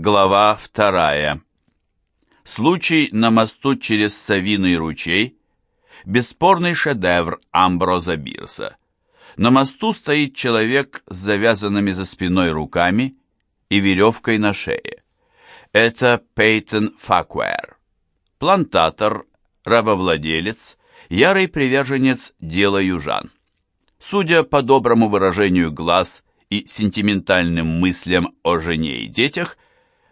Глава вторая. Случай на мосту через Савиный ручей – бесспорный шедевр Амброза Бирса. На мосту стоит человек с завязанными за спиной руками и веревкой на шее. Это Пейтон Факуэр, плантатор, рабовладелец, ярый приверженец дела южан. Судя по доброму выражению глаз и сентиментальным мыслям о жене и детях,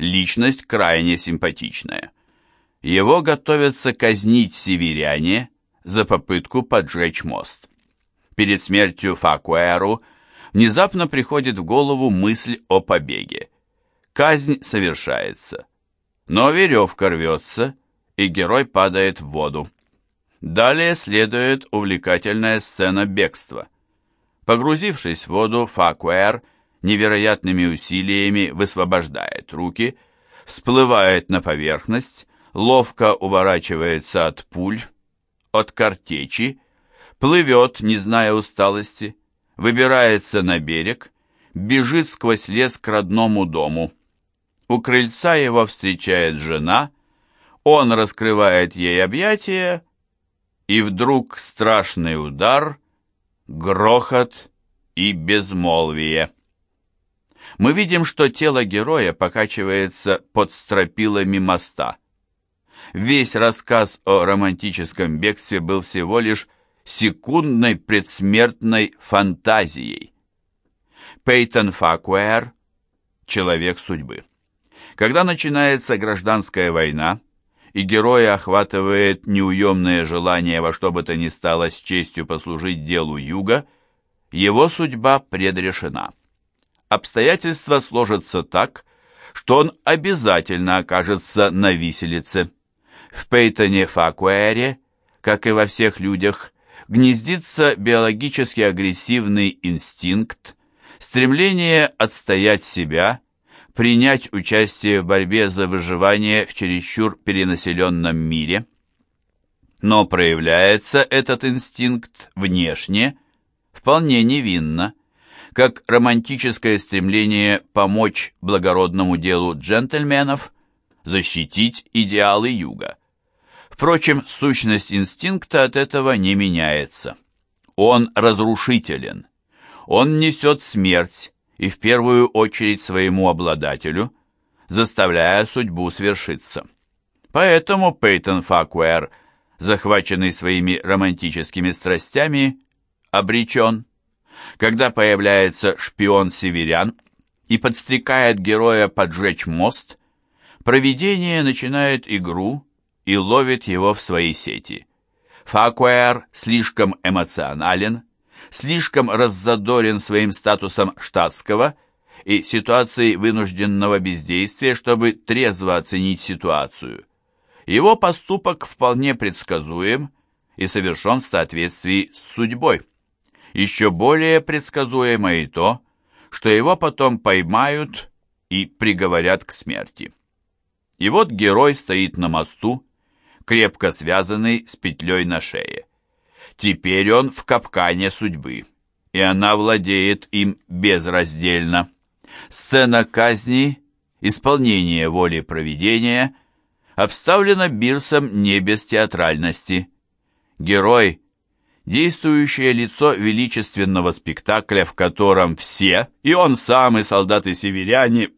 личность крайне симпатичная. Его готовятся казнить северяне за попытку поджечь мост. Перед смертью Факуэру внезапно приходит в голову мысль о побеге. Казнь совершается, но веревка рвется, и герой падает в воду. Далее следует увлекательная сцена бегства. Погрузившись в воду, Факуэр невероятными усилиями высвобождает руки, всплывает на поверхность, ловко уворачивается от пуль, от картечи, плывет, не зная усталости, выбирается на берег, бежит сквозь лес к родному дому. У крыльца его встречает жена, он раскрывает ей объятия, и вдруг страшный удар, грохот и безмолвие мы видим, что тело героя покачивается под стропилами моста. Весь рассказ о романтическом бегстве был всего лишь секундной предсмертной фантазией. Пейтон Факуэр – человек судьбы. Когда начинается гражданская война, и героя охватывает неуемное желание во что бы то ни стало с честью послужить делу Юга, его судьба предрешена обстоятельства сложатся так, что он обязательно окажется на виселице. В Пейтоне Факуэре, как и во всех людях, гнездится биологически агрессивный инстинкт, стремление отстоять себя, принять участие в борьбе за выживание в чересчур перенаселенном мире. Но проявляется этот инстинкт внешне, вполне невинно, как романтическое стремление помочь благородному делу джентльменов, защитить идеалы юга. Впрочем, сущность инстинкта от этого не меняется. Он разрушителен. Он несет смерть, и в первую очередь своему обладателю, заставляя судьбу свершиться. Поэтому Пейтон Факуэр, захваченный своими романтическими страстями, обречен когда появляется шпион северян и подстрекает героя поджечь мост, провидение начинает игру и ловит его в свои сети. Факуэр слишком эмоционален, слишком раззадорен своим статусом штатского и ситуацией вынужденного бездействия, чтобы трезво оценить ситуацию. Его поступок вполне предсказуем и совершен в соответствии с судьбой. Еще более предсказуемо и то, что его потом поймают и приговорят к смерти. И вот герой стоит на мосту, крепко связанный с петлей на шее. Теперь он в капкане судьбы, и она владеет им безраздельно. Сцена казни, исполнение воли провидения, обставлена Бирсом не без театральности. Герой действующее лицо величественного спектакля, в котором все, и он сам, и солдаты-северяне,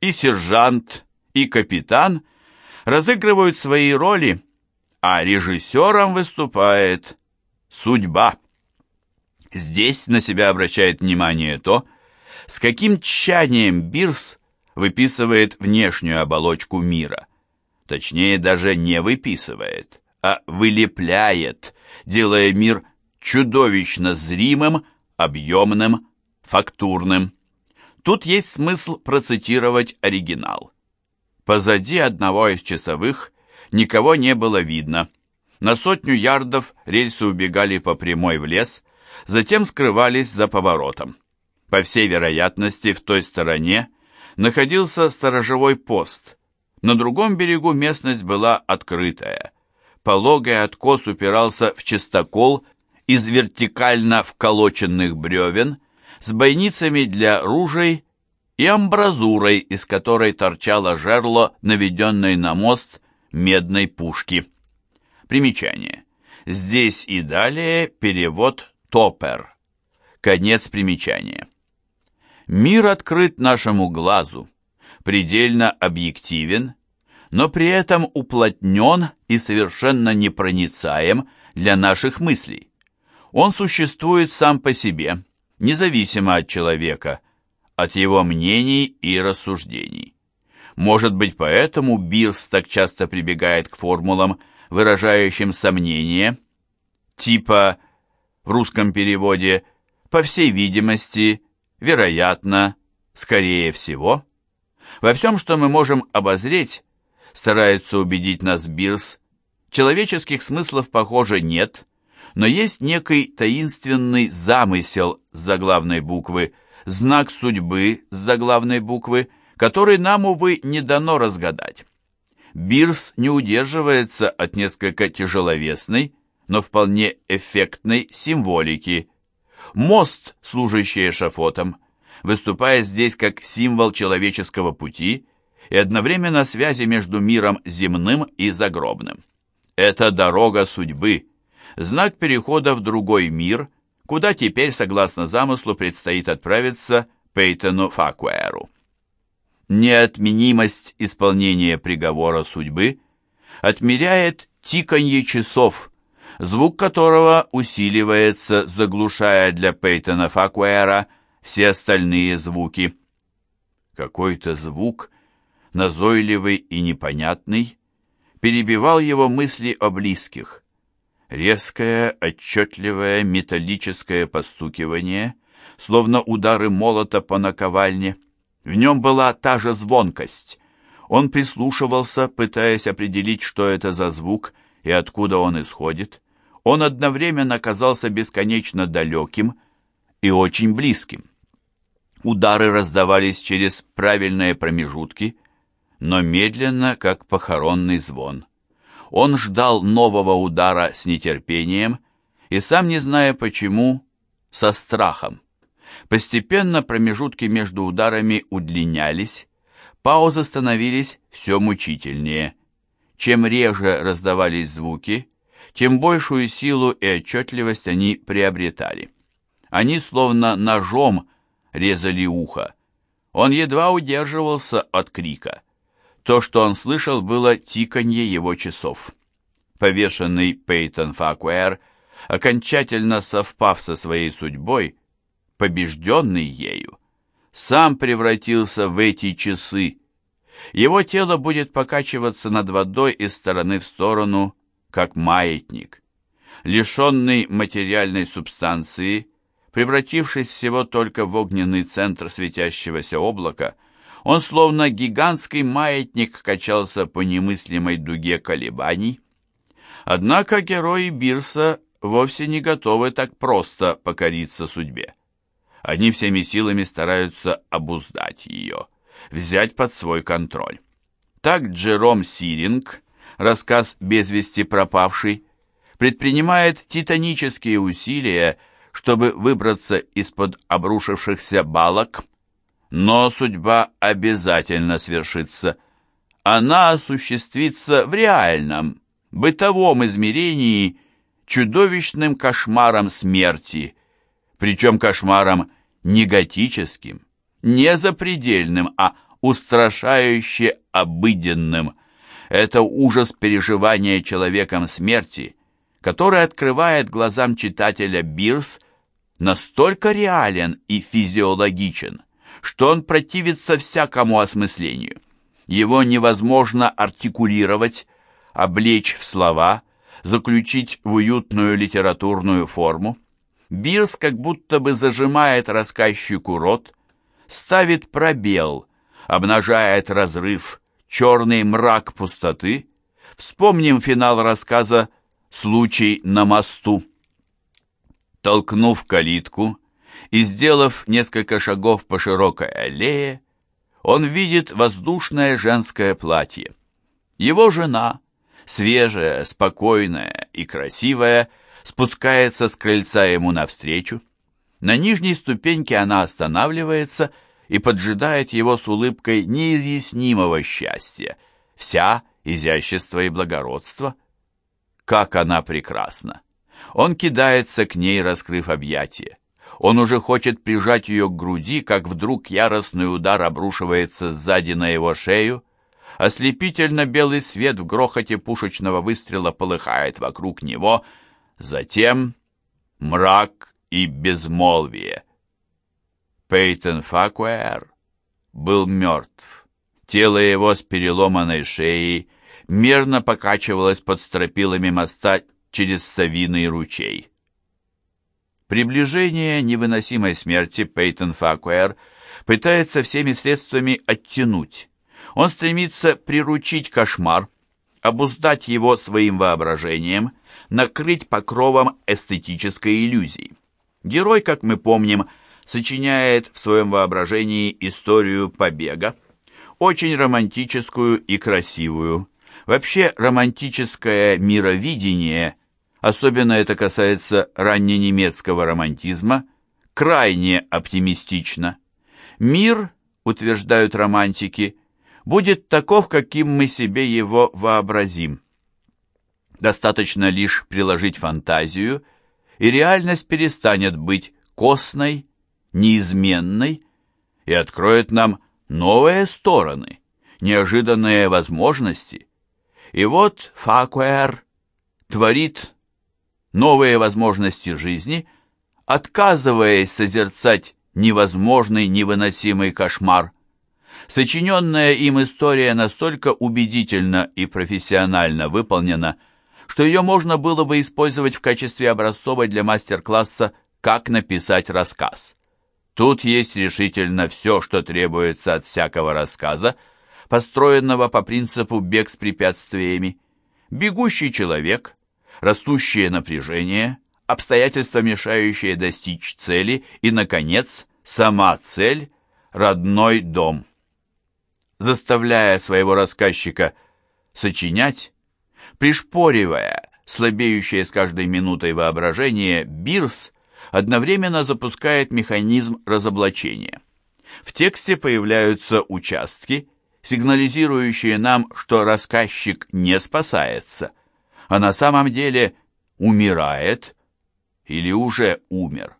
и сержант, и капитан, разыгрывают свои роли, а режиссером выступает судьба. Здесь на себя обращает внимание то, с каким тщанием Бирс выписывает внешнюю оболочку мира. Точнее, даже не выписывает, а вылепляет, делая мир чудовищно зримым, объемным, фактурным. Тут есть смысл процитировать оригинал. Позади одного из часовых никого не было видно. На сотню ярдов рельсы убегали по прямой в лес, затем скрывались за поворотом. По всей вероятности, в той стороне находился сторожевой пост. На другом берегу местность была открытая пологий откос упирался в чистокол из вертикально вколоченных бревен с бойницами для ружей и амбразурой, из которой торчало жерло, наведенной на мост медной пушки. Примечание. Здесь и далее перевод «топер». Конец примечания. Мир открыт нашему глазу, предельно объективен, но при этом уплотнен и совершенно непроницаем для наших мыслей. Он существует сам по себе, независимо от человека, от его мнений и рассуждений. Может быть, поэтому Бирс так часто прибегает к формулам, выражающим сомнение, типа в русском переводе «по всей видимости», «вероятно», «скорее всего». Во всем, что мы можем обозреть, старается убедить нас Бирс, человеческих смыслов, похоже, нет, но есть некий таинственный замысел с заглавной буквы, знак судьбы с заглавной буквы, который нам, увы, не дано разгадать. Бирс не удерживается от несколько тяжеловесной, но вполне эффектной символики. Мост, служащий эшафотом, выступает здесь как символ человеческого пути и одновременно связи между миром земным и загробным. Это дорога судьбы, знак перехода в другой мир, куда теперь, согласно замыслу, предстоит отправиться Пейтону Факуэру. Неотменимость исполнения приговора судьбы отмеряет тиканье часов, звук которого усиливается, заглушая для Пейтона Факуэра все остальные звуки. Какой-то звук, назойливый и непонятный, перебивал его мысли о близких. Резкое, отчетливое металлическое постукивание, словно удары молота по наковальне — в нем была та же звонкость. Он прислушивался, пытаясь определить, что это за звук и откуда он исходит. Он одновременно казался бесконечно далеким и очень близким. Удары раздавались через правильные промежутки, но медленно, как похоронный звон. Он ждал нового удара с нетерпением и, сам не зная почему, со страхом. Постепенно промежутки между ударами удлинялись, паузы становились все мучительнее. Чем реже раздавались звуки, тем большую силу и отчетливость они приобретали. Они словно ножом резали ухо. Он едва удерживался от крика. То, что он слышал, было тиканье его часов. Повешенный Пейтон Факуэр, окончательно совпав со своей судьбой, побежденный ею, сам превратился в эти часы. Его тело будет покачиваться над водой из стороны в сторону, как маятник. Лишенный материальной субстанции, превратившись всего только в огненный центр светящегося облака, он словно гигантский маятник качался по немыслимой дуге колебаний. Однако герои Бирса вовсе не готовы так просто покориться судьбе. Они всеми силами стараются обуздать ее, взять под свой контроль. Так Джером Сиринг, рассказ «Без вести пропавший», предпринимает титанические усилия, чтобы выбраться из-под обрушившихся балок, но судьба обязательно свершится. Она осуществится в реальном, бытовом измерении чудовищным кошмаром смерти – причем кошмаром не готическим, не запредельным, а устрашающе обыденным. Это ужас переживания человеком смерти, который открывает глазам читателя Бирс настолько реален и физиологичен, что он противится всякому осмыслению. Его невозможно артикулировать, облечь в слова, заключить в уютную литературную форму. Бирс как будто бы зажимает рассказчику рот, ставит пробел, обнажает разрыв, черный мрак пустоты. Вспомним финал рассказа «Случай на мосту». Толкнув калитку и сделав несколько шагов по широкой аллее, он видит воздушное женское платье. Его жена, свежая, спокойная и красивая, спускается с крыльца ему навстречу. На нижней ступеньке она останавливается и поджидает его с улыбкой неизъяснимого счастья, вся изящество и благородство. Как она прекрасна! Он кидается к ней, раскрыв объятия. Он уже хочет прижать ее к груди, как вдруг яростный удар обрушивается сзади на его шею. Ослепительно белый свет в грохоте пушечного выстрела полыхает вокруг него. Затем мрак и безмолвие. Пейтон Факуэр был мертв. Тело его с переломанной шеей мерно покачивалось под стропилами моста через Савиный ручей. Приближение невыносимой смерти Пейтон Факуэр пытается всеми средствами оттянуть. Он стремится приручить кошмар, обуздать его своим воображением, накрыть покровом эстетической иллюзии. Герой, как мы помним, сочиняет в своем воображении историю побега, очень романтическую и красивую. Вообще романтическое мировидение, особенно это касается ранненемецкого романтизма, крайне оптимистично. Мир, утверждают романтики, будет таков, каким мы себе его вообразим. Достаточно лишь приложить фантазию, и реальность перестанет быть костной, неизменной и откроет нам новые стороны, неожиданные возможности. И вот Факуэр творит новые возможности жизни, отказываясь созерцать невозможный, невыносимый кошмар. Сочиненная им история настолько убедительно и профессионально выполнена, что ее можно было бы использовать в качестве образцовой для мастер-класса «Как написать рассказ». Тут есть решительно все, что требуется от всякого рассказа, построенного по принципу «бег с препятствиями». Бегущий человек, растущее напряжение, обстоятельства, мешающие достичь цели и, наконец, сама цель – родной дом. Заставляя своего рассказчика сочинять, пришпоривая слабеющее с каждой минутой воображение, Бирс – одновременно запускает механизм разоблачения. В тексте появляются участки, сигнализирующие нам, что рассказчик не спасается, а на самом деле умирает или уже умер.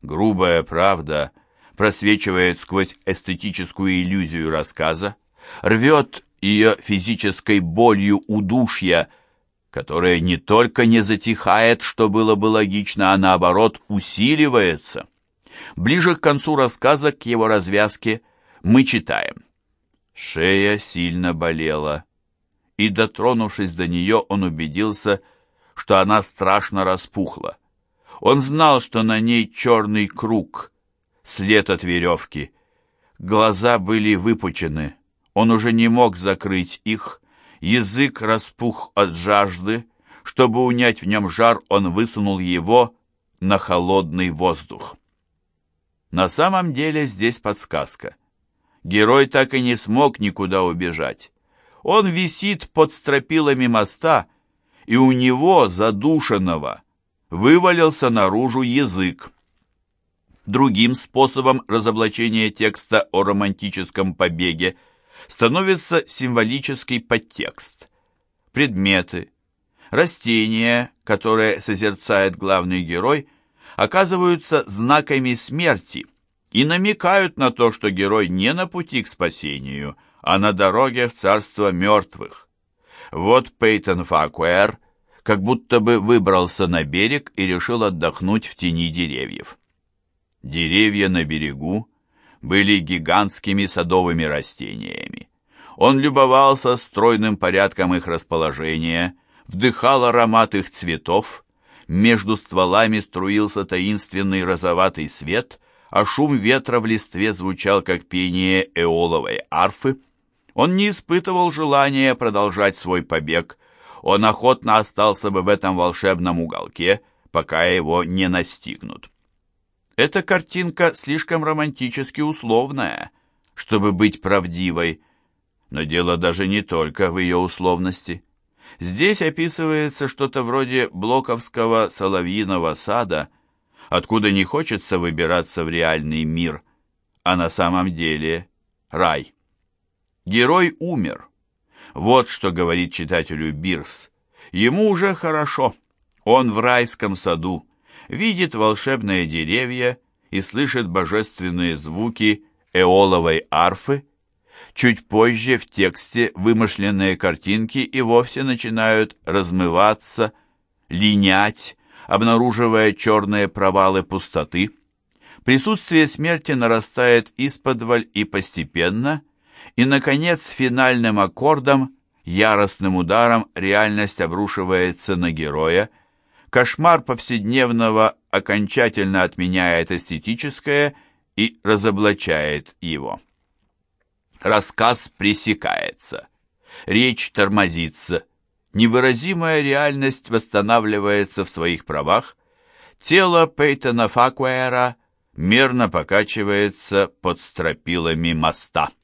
Грубая правда просвечивает сквозь эстетическую иллюзию рассказа, рвет ее физической болью удушья – которая не только не затихает, что было бы логично, а наоборот усиливается. Ближе к концу рассказа, к его развязке, мы читаем. Шея сильно болела, и, дотронувшись до нее, он убедился, что она страшно распухла. Он знал, что на ней черный круг, след от веревки. Глаза были выпучены, он уже не мог закрыть их, Язык распух от жажды. Чтобы унять в нем жар, он высунул его на холодный воздух. На самом деле здесь подсказка. Герой так и не смог никуда убежать. Он висит под стропилами моста, и у него, задушенного, вывалился наружу язык. Другим способом разоблачения текста о романтическом побеге – становится символический подтекст. Предметы, растения, которые созерцает главный герой, оказываются знаками смерти и намекают на то, что герой не на пути к спасению, а на дороге в царство мертвых. Вот Пейтон Факуэр как будто бы выбрался на берег и решил отдохнуть в тени деревьев. Деревья на берегу были гигантскими садовыми растениями. Он любовался стройным порядком их расположения, вдыхал аромат их цветов, между стволами струился таинственный розоватый свет, а шум ветра в листве звучал, как пение эоловой арфы. Он не испытывал желания продолжать свой побег. Он охотно остался бы в этом волшебном уголке, пока его не настигнут. Эта картинка слишком романтически условная, чтобы быть правдивой, но дело даже не только в ее условности. Здесь описывается что-то вроде блоковского соловьиного сада, откуда не хочется выбираться в реальный мир, а на самом деле рай. Герой умер. Вот что говорит читателю Бирс. Ему уже хорошо. Он в райском саду, видит волшебные деревья и слышит божественные звуки эоловой арфы. Чуть позже в тексте вымышленные картинки и вовсе начинают размываться, линять, обнаруживая черные провалы пустоты. Присутствие смерти нарастает исподволь и постепенно, и, наконец, финальным аккордом, яростным ударом реальность обрушивается на героя, кошмар повседневного окончательно отменяет эстетическое и разоблачает его. Рассказ пресекается, речь тормозится, невыразимая реальность восстанавливается в своих правах, тело Пейтона Факуэра мерно покачивается под стропилами моста.